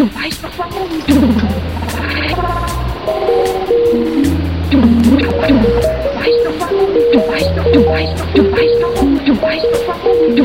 Du weißt doch warum. Du, du, weißt doch warum. Du weißt doch, du weißt doch, du weißt doch, du weißt doch warum. Du,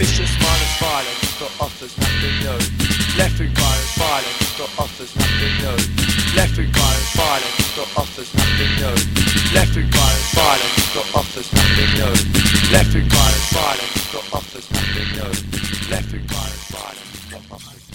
Vicious minus violence that offers nothing new. Left wing virus violence that offers nothing new. Left wing virus violence that offers nothing new. Left wing virus violence that offers nothing new. Left wing virus violence that offers nothing new. Left wing virus violence that offers